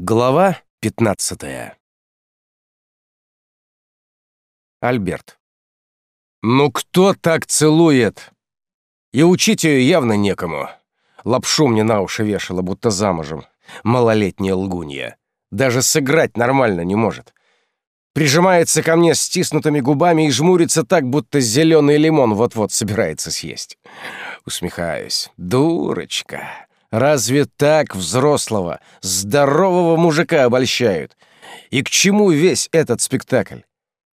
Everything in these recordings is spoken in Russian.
Глава 15 Альберт. «Ну кто так целует?» И учить ее явно некому. Лапшу мне на уши вешала, будто замужем. Малолетняя лгунья. Даже сыграть нормально не может. Прижимается ко мне стиснутыми губами и жмурится так, будто зеленый лимон вот-вот собирается съесть. Усмехаюсь. «Дурочка!» Разве так взрослого, здорового мужика обольщают? И к чему весь этот спектакль?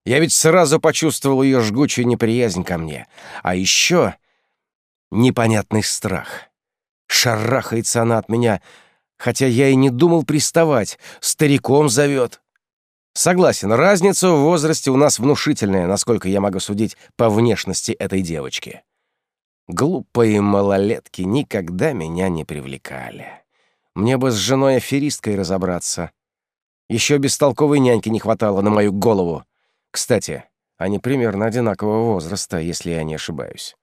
Я ведь сразу почувствовал ее жгучую неприязнь ко мне. А еще непонятный страх. Шарахается она от меня, хотя я и не думал приставать. Стариком зовет. Согласен, разница в возрасте у нас внушительная, насколько я могу судить по внешности этой девочки. Глупые малолетки никогда меня не привлекали. Мне бы с женой-аферисткой разобраться. Еще бестолковой няньки не хватало на мою голову. Кстати, они примерно одинакового возраста, если я не ошибаюсь.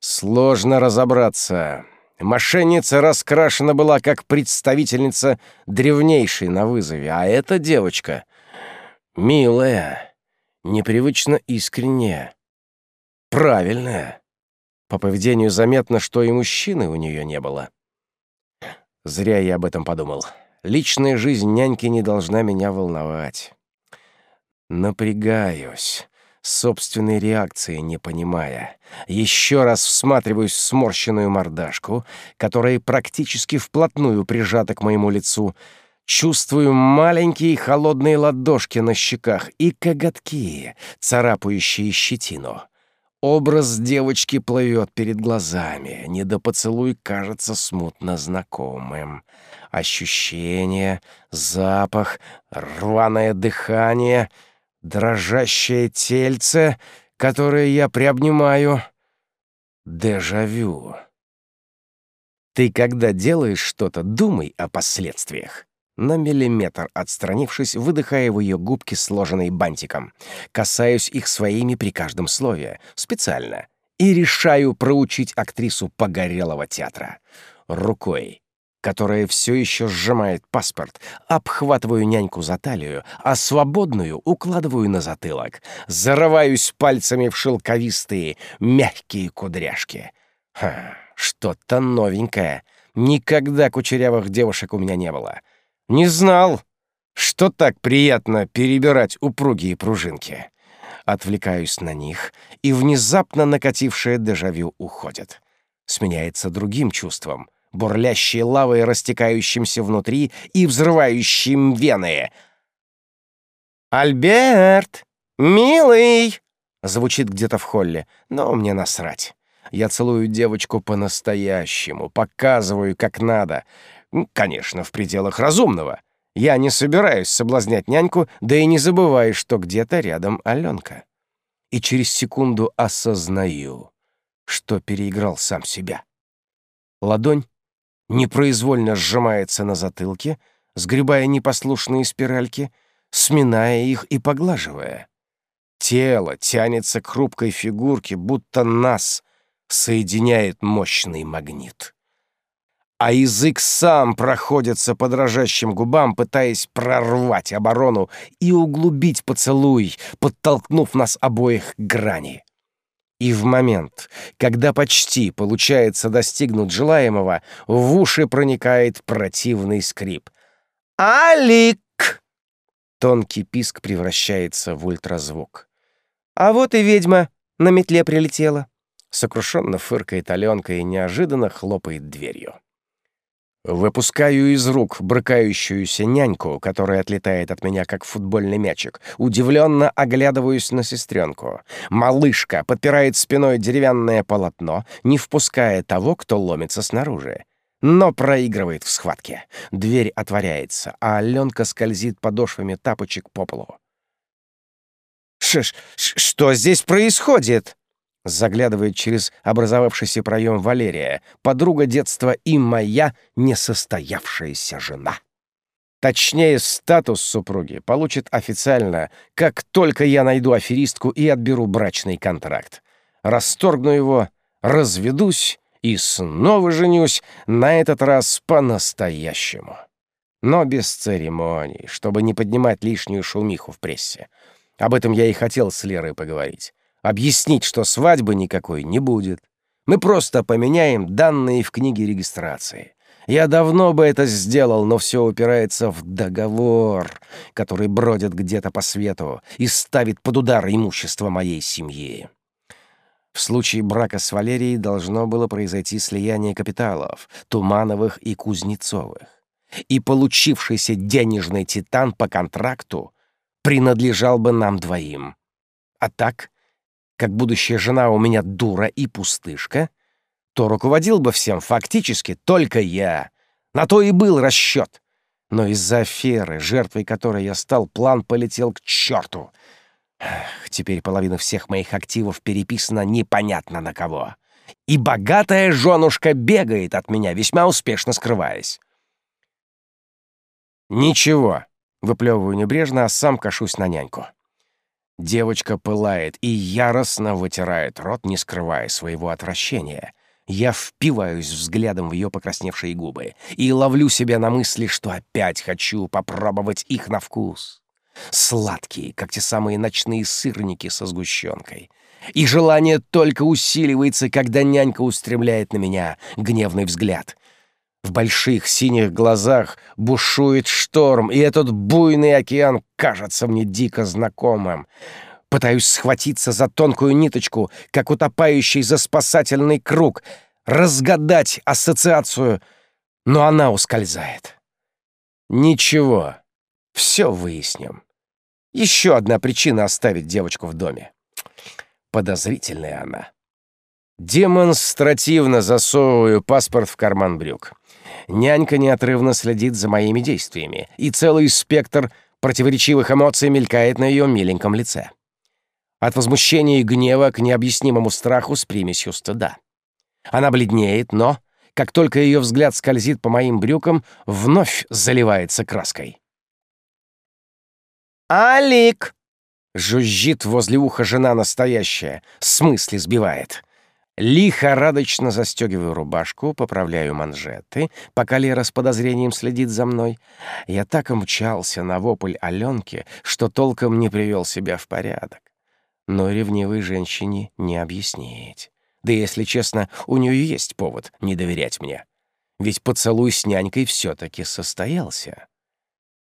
Сложно разобраться. Мошенница раскрашена была как представительница древнейшей на вызове, а эта девочка — милая, непривычно искренняя, правильная. По поведению заметно, что и мужчины у нее не было. Зря я об этом подумал. Личная жизнь няньки не должна меня волновать. Напрягаюсь, собственной реакции не понимая. Еще раз всматриваюсь в сморщенную мордашку, которая практически вплотную прижата к моему лицу. Чувствую маленькие холодные ладошки на щеках и коготки, царапающие щетину. Образ девочки плывет перед глазами, недопоцелуй кажется смутно знакомым. Ощущение, запах, рваное дыхание, дрожащее тельце, которое я приобнимаю. Дежавю. Ты, когда делаешь что-то, думай о последствиях на миллиметр отстранившись, выдыхая в ее губки, сложенные бантиком. Касаюсь их своими при каждом слове, специально, и решаю проучить актрису погорелого театра. Рукой, которая все еще сжимает паспорт, обхватываю няньку за талию, а свободную укладываю на затылок, зарываюсь пальцами в шелковистые, мягкие кудряшки. Ха, что-то новенькое. Никогда кучерявых девушек у меня не было. Не знал, что так приятно перебирать упругие пружинки. Отвлекаюсь на них, и внезапно накатившее дежавю уходит. Сменяется другим чувством, бурлящей лавой, растекающимся внутри и взрывающим вены. «Альберт! Милый!» — звучит где-то в холле, но мне насрать. Я целую девочку по-настоящему, показываю, как надо. Конечно, в пределах разумного. Я не собираюсь соблазнять няньку, да и не забываю, что где-то рядом Аленка. И через секунду осознаю, что переиграл сам себя. Ладонь непроизвольно сжимается на затылке, сгребая непослушные спиральки, сминая их и поглаживая. Тело тянется к хрупкой фигурке, будто нас соединяет мощный магнит а язык сам проходится по дрожащим губам, пытаясь прорвать оборону и углубить поцелуй, подтолкнув нас обоих к грани. И в момент, когда почти получается достигнуть желаемого, в уши проникает противный скрип. «Алик!» Тонкий писк превращается в ультразвук. «А вот и ведьма на метле прилетела!» Сокрушенно фыркает Аленка и неожиданно хлопает дверью. Выпускаю из рук брыкающуюся няньку, которая отлетает от меня, как футбольный мячик. Удивленно оглядываюсь на сестренку. Малышка подпирает спиной деревянное полотно, не впуская того, кто ломится снаружи. Но проигрывает в схватке. Дверь отворяется, а Аленка скользит подошвами тапочек по полу. «Ш -ш «Что здесь происходит?» Заглядывает через образовавшийся проем Валерия, подруга детства и моя несостоявшаяся жена. Точнее, статус супруги получит официально, как только я найду аферистку и отберу брачный контракт. Расторгну его, разведусь и снова женюсь, на этот раз по-настоящему. но без церемоний, чтобы не поднимать лишнюю шумиху в прессе. Об этом я и хотел с Лерой поговорить. Объяснить, что свадьбы никакой не будет. Мы просто поменяем данные в книге регистрации. Я давно бы это сделал, но все упирается в договор, который бродит где-то по свету и ставит под удар имущество моей семьи. В случае брака с Валерией должно было произойти слияние капиталов Тумановых и Кузнецовых. И получившийся денежный титан по контракту принадлежал бы нам двоим. А так, как будущая жена у меня дура и пустышка — то руководил бы всем фактически только я. На то и был расчет. Но из-за аферы, жертвой которой я стал, план полетел к черту. Теперь половина всех моих активов переписана непонятно на кого. И богатая женушка бегает от меня, весьма успешно скрываясь. «Ничего», — выплевываю небрежно, а сам кашусь на няньку. Девочка пылает и яростно вытирает рот, не скрывая своего отвращения. Я впиваюсь взглядом в ее покрасневшие губы и ловлю себя на мысли, что опять хочу попробовать их на вкус. Сладкие, как те самые ночные сырники со сгущенкой. И желание только усиливается, когда нянька устремляет на меня гневный взгляд. В больших синих глазах бушует шторм, и этот буйный океан кажется мне дико знакомым. Пытаюсь схватиться за тонкую ниточку, как утопающий за спасательный круг, разгадать ассоциацию, но она ускользает. Ничего, все выясним. Еще одна причина оставить девочку в доме. Подозрительная она. Демонстративно засовываю паспорт в карман брюк. Нянька неотрывно следит за моими действиями, и целый спектр противоречивых эмоций мелькает на ее миленьком лице. От возмущения и гнева к необъяснимому страху с примесью стыда. Она бледнеет, но, как только ее взгляд скользит по моим брюкам, вновь заливается краской. «Алик!» — жужжит возле уха жена настоящая, с мысли сбивает. Лихорадочно застегиваю рубашку, поправляю манжеты, пока Лера с подозрением следит за мной. Я так умчался на вопль Аленки, что толком не привел себя в порядок но ревнивой женщине не объяснить. Да если честно, у нее есть повод не доверять мне. Ведь поцелуй с нянькой все-таки состоялся.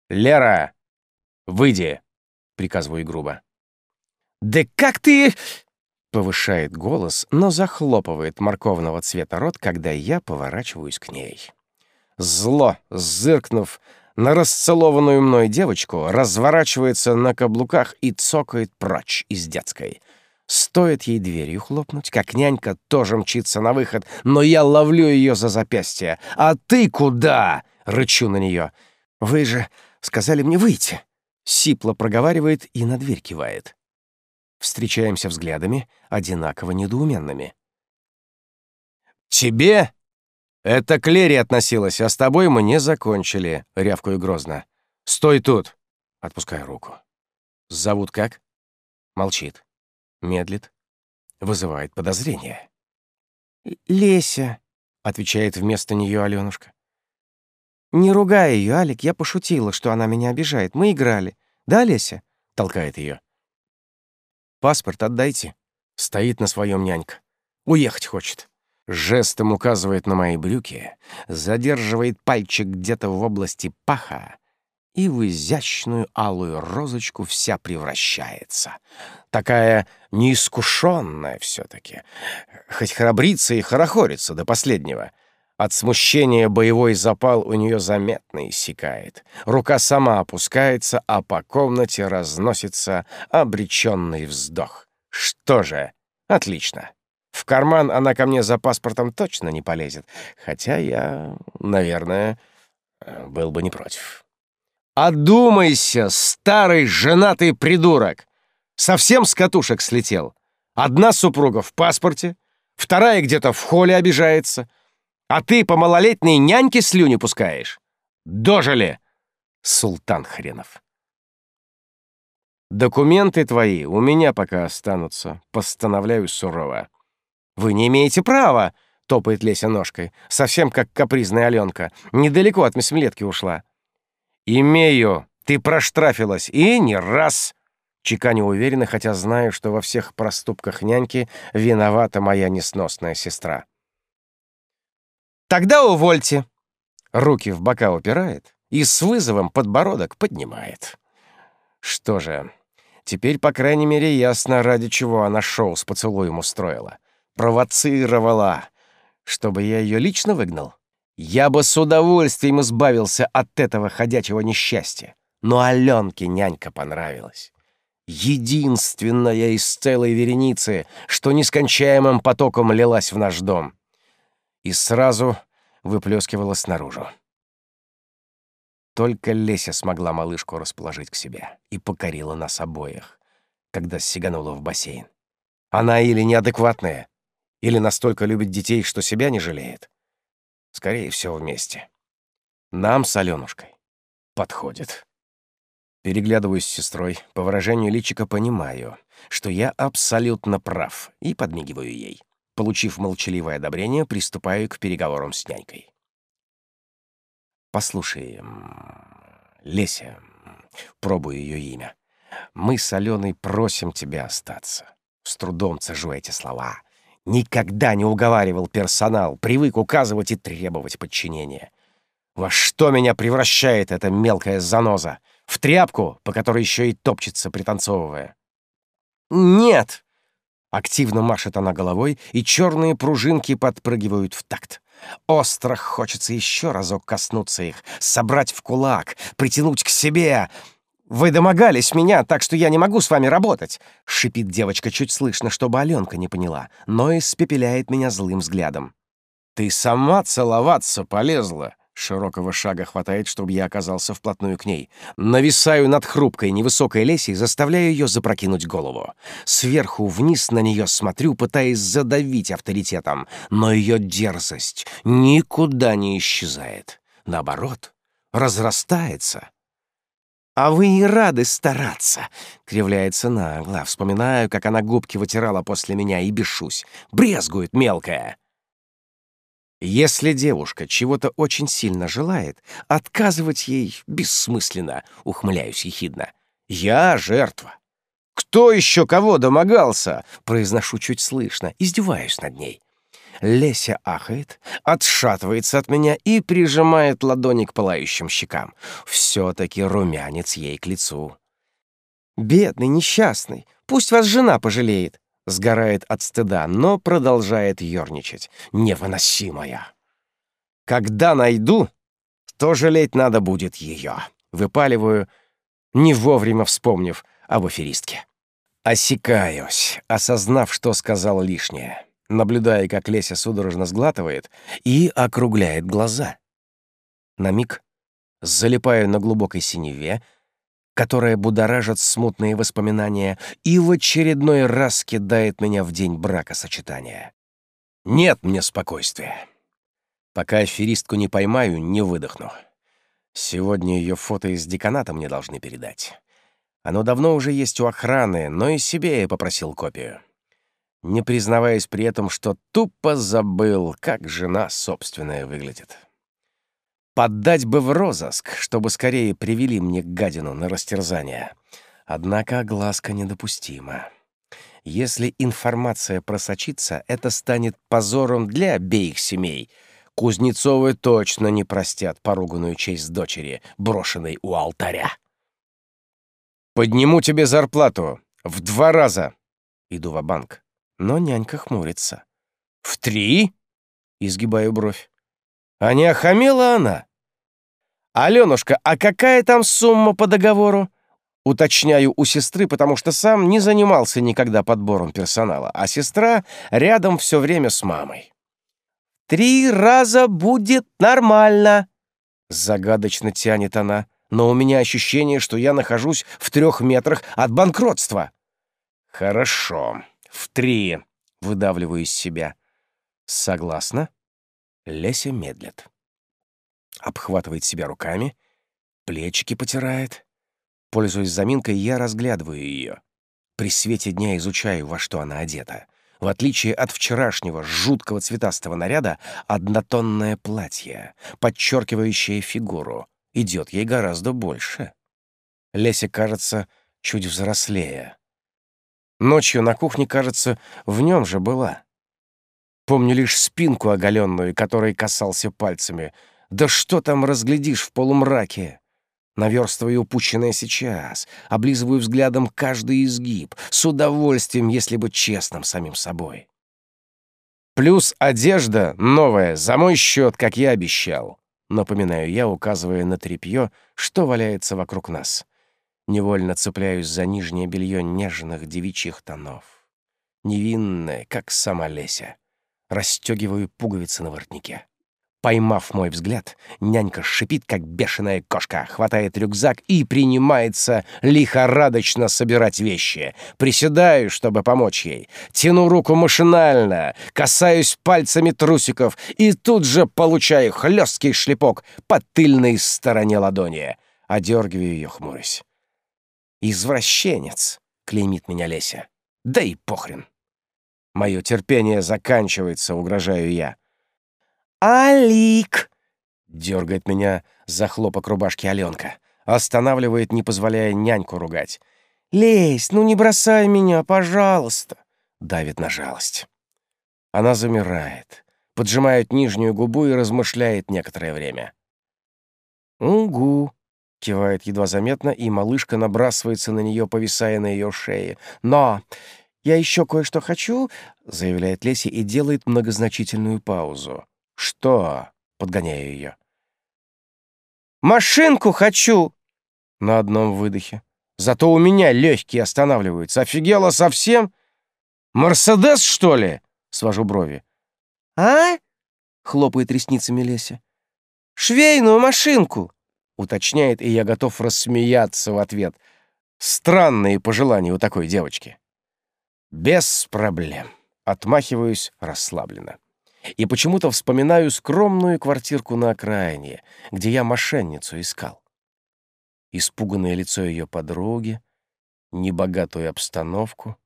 «Лера, выйди!» — приказываю грубо. «Да как ты...» — повышает голос, но захлопывает морковного цвета рот, когда я поворачиваюсь к ней. Зло, зыркнув на расцелованную мной девочку, разворачивается на каблуках и цокает прочь из детской. Стоит ей дверью хлопнуть, как нянька тоже мчится на выход, но я ловлю ее за запястье. «А ты куда?» — рычу на нее. «Вы же сказали мне выйти!» — сипло проговаривает и на дверь кивает. Встречаемся взглядами, одинаково недоуменными. «Тебе «Это к Лере относилось, а с тобой мы не закончили», — рявкаю грозно. «Стой тут!» — отпускаю руку. «Зовут как?» Молчит. Медлит. Вызывает подозрение. «Леся», — отвечает вместо нее Алёнушка. «Не ругай ее, Алик, я пошутила, что она меня обижает. Мы играли. Да, Леся?» — толкает ее. «Паспорт отдайте». Стоит на своем нянька. Уехать хочет жестом указывает на мои брюки, задерживает пальчик где-то в области паха и в изящную алую розочку вся превращается. Такая неискушенная все-таки, хоть храбрится и хорохорится до последнего. От смущения боевой запал у нее заметно иссякает. Рука сама опускается, а по комнате разносится обреченный вздох. Что же, отлично. В карман она ко мне за паспортом точно не полезет, хотя я, наверное, был бы не против. «Одумайся, старый женатый придурок! Совсем с катушек слетел. Одна супруга в паспорте, вторая где-то в холле обижается, а ты по малолетней няньке слюни пускаешь. Дожили, султан хренов!» «Документы твои у меня пока останутся», — постановляю сурово. «Вы не имеете права!» — топает Леся ножкой. Совсем как капризная Аленка. Недалеко от Месмлетки ушла. «Имею. Ты проштрафилась. И не раз!» Чеканю уверенно, хотя знаю, что во всех проступках няньки виновата моя несносная сестра. «Тогда увольте!» Руки в бока упирает и с вызовом подбородок поднимает. Что же, теперь, по крайней мере, ясно, ради чего она шоу с поцелуем устроила. Провоцировала, чтобы я ее лично выгнал. Я бы с удовольствием избавился от этого ходячего несчастья. Но Аленке нянька понравилась. Единственная из целой вереницы, что нескончаемым потоком лилась в наш дом. И сразу выплескивала снаружи. Только Леся смогла малышку расположить к себе и покорила нас обоих, когда сиганула в бассейн. Она или неадекватная, или настолько любит детей, что себя не жалеет. Скорее всего, вместе. Нам с Алёнушкой подходит. Переглядываюсь с сестрой, по выражению личика понимаю, что я абсолютно прав, и подмигиваю ей. Получив молчаливое одобрение, приступаю к переговорам с нянькой. «Послушай, Леся, пробую ее имя, мы с Аленой просим тебя остаться». С трудом цежу эти слова. Никогда не уговаривал персонал, привык указывать и требовать подчинения. Во что меня превращает эта мелкая заноза? В тряпку, по которой еще и топчется, пританцовывая. «Нет!» Активно машет она головой, и черные пружинки подпрыгивают в такт. Остро хочется еще разок коснуться их, собрать в кулак, притянуть к себе. «Вы домогались меня, так что я не могу с вами работать!» — шипит девочка чуть слышно, чтобы Аленка не поняла, но испепеляет меня злым взглядом. «Ты сама целоваться полезла!» Широкого шага хватает, чтобы я оказался вплотную к ней. Нависаю над хрупкой, невысокой лесей, заставляю ее запрокинуть голову. Сверху вниз на нее смотрю, пытаясь задавить авторитетом, но ее дерзость никуда не исчезает. Наоборот, разрастается. «А вы и рады стараться!» — кривляется нагло. Вспоминаю, как она губки вытирала после меня, и бешусь. Брезгует мелкая. Если девушка чего-то очень сильно желает, отказывать ей бессмысленно, ухмыляюсь ехидно. Я жертва. Кто еще кого домогался? Произношу чуть слышно, издеваюсь над ней. Леся ахает, отшатывается от меня и прижимает ладони к пылающим щекам. Все-таки румянец ей к лицу. «Бедный, несчастный, пусть вас жена пожалеет сгорает от стыда, но продолжает ерничать. Невыносимая. Когда найду, то жалеть надо будет ее. Выпаливаю, не вовремя вспомнив об аферистке. Осекаюсь, осознав, что сказал лишнее, наблюдая, как Леся судорожно сглатывает и округляет глаза. На миг залипаю на глубокой синеве, которая будоражит смутные воспоминания и в очередной раз кидает меня в день бракосочетания. Нет мне спокойствия. Пока аферистку не поймаю, не выдохну. Сегодня ее фото из деканата мне должны передать. Оно давно уже есть у охраны, но и себе я попросил копию. Не признаваясь при этом, что тупо забыл, как жена собственная выглядит. Поддать бы в розыск, чтобы скорее привели мне гадину на растерзание. Однако огласка недопустима. Если информация просочится, это станет позором для обеих семей. Кузнецовы точно не простят поруганную честь дочери, брошенной у алтаря. «Подниму тебе зарплату в два раза!» Иду в банк но нянька хмурится. «В три?» — изгибаю бровь. «А не охамела она?» «Аленушка, а какая там сумма по договору?» Уточняю у сестры, потому что сам не занимался никогда подбором персонала, а сестра рядом все время с мамой. «Три раза будет нормально!» Загадочно тянет она, но у меня ощущение, что я нахожусь в трех метрах от банкротства. «Хорошо, в три», — выдавливаю из себя. «Согласна?» Леся медлит обхватывает себя руками, плечики потирает. Пользуясь заминкой, я разглядываю ее. При свете дня изучаю, во что она одета. В отличие от вчерашнего жуткого цветастого наряда, однотонное платье, подчеркивающее фигуру, идет ей гораздо больше. Леся кажется чуть взрослее. Ночью на кухне, кажется, в нем же была. Помню лишь спинку оголенную, которой касался пальцами. Да что там разглядишь в полумраке? Наверстываю упущенное сейчас, облизываю взглядом каждый изгиб, с удовольствием, если быть честным самим собой. Плюс одежда новая, за мой счет, как я обещал. Напоминаю я, указывая на тряпье, что валяется вокруг нас. Невольно цепляюсь за нижнее белье нежных девичьих тонов. Невинное, как сама Леся. Расстегиваю пуговицы на воротнике. Поймав мой взгляд, нянька шипит, как бешеная кошка, хватает рюкзак и принимается лихорадочно собирать вещи. Приседаю, чтобы помочь ей. Тяну руку машинально, касаюсь пальцами трусиков и тут же получаю хлесткий шлепок по тыльной стороне ладони. Одергиваю ее, хмурясь. «Извращенец!» — клеймит меня Леся. «Да и похрен!» Мое терпение заканчивается, угрожаю я. «Алик!» — дергает меня за хлопок рубашки Аленка. Останавливает, не позволяя няньку ругать. «Лезь, ну не бросай меня, пожалуйста!» Давит на жалость. Она замирает, поджимает нижнюю губу и размышляет некоторое время. «Угу!» — кивает едва заметно, и малышка набрасывается на нее, повисая на ее шее. «Но я еще кое-что хочу», — заявляет Леся и делает многозначительную паузу. «Что?» — подгоняю ее. «Машинку хочу!» На одном выдохе. Зато у меня легкие останавливаются. Офигела совсем? Мерседес, что ли? Свожу брови. «А?» — хлопает ресницами Леся. «Швейную машинку!» — уточняет, и я готов рассмеяться в ответ. Странные пожелания у такой девочки. Без проблем. Отмахиваюсь расслабленно. И почему-то вспоминаю скромную квартирку на окраине, где я мошенницу искал. Испуганное лицо ее подруги, небогатую обстановку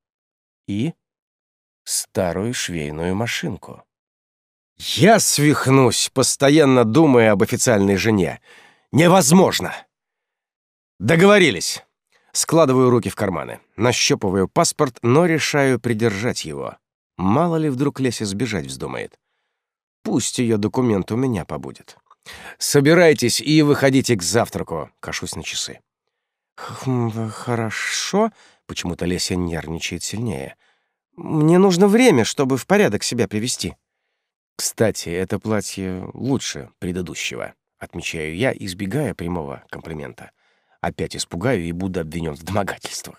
и старую швейную машинку. Я свихнусь, постоянно думая об официальной жене. Невозможно! Договорились. Складываю руки в карманы, нащупываю паспорт, но решаю придержать его. Мало ли вдруг Леся сбежать вздумает. Пусть ее документ у меня побудет. Собирайтесь и выходите к завтраку. Кашусь на часы. Хм, хорошо. Почему-то Леся нервничает сильнее. Мне нужно время, чтобы в порядок себя привести. Кстати, это платье лучше предыдущего, отмечаю я, избегая прямого комплимента. Опять испугаю и буду обвинен в домогательствах.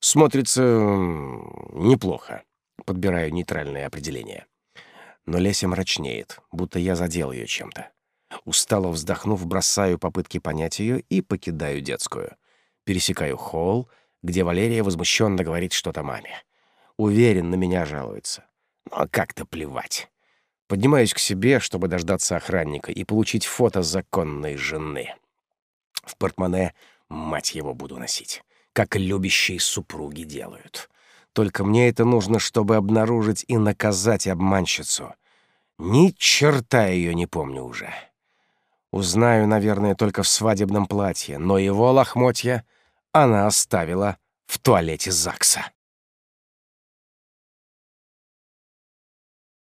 Смотрится неплохо. Подбираю нейтральное определение но Леся мрачнеет, будто я задел ее чем-то. Устало вздохнув, бросаю попытки понять ее и покидаю детскую. Пересекаю холл, где Валерия возмущенно говорит что-то маме. Уверен, на меня жалуется. Но как-то плевать. Поднимаюсь к себе, чтобы дождаться охранника и получить фото законной жены. В портмоне, мать его, буду носить, как любящие супруги делают. Только мне это нужно, чтобы обнаружить и наказать обманщицу. Ни черта ее не помню уже. Узнаю, наверное, только в свадебном платье, но его лохмотья она оставила в туалете ЗАГСа.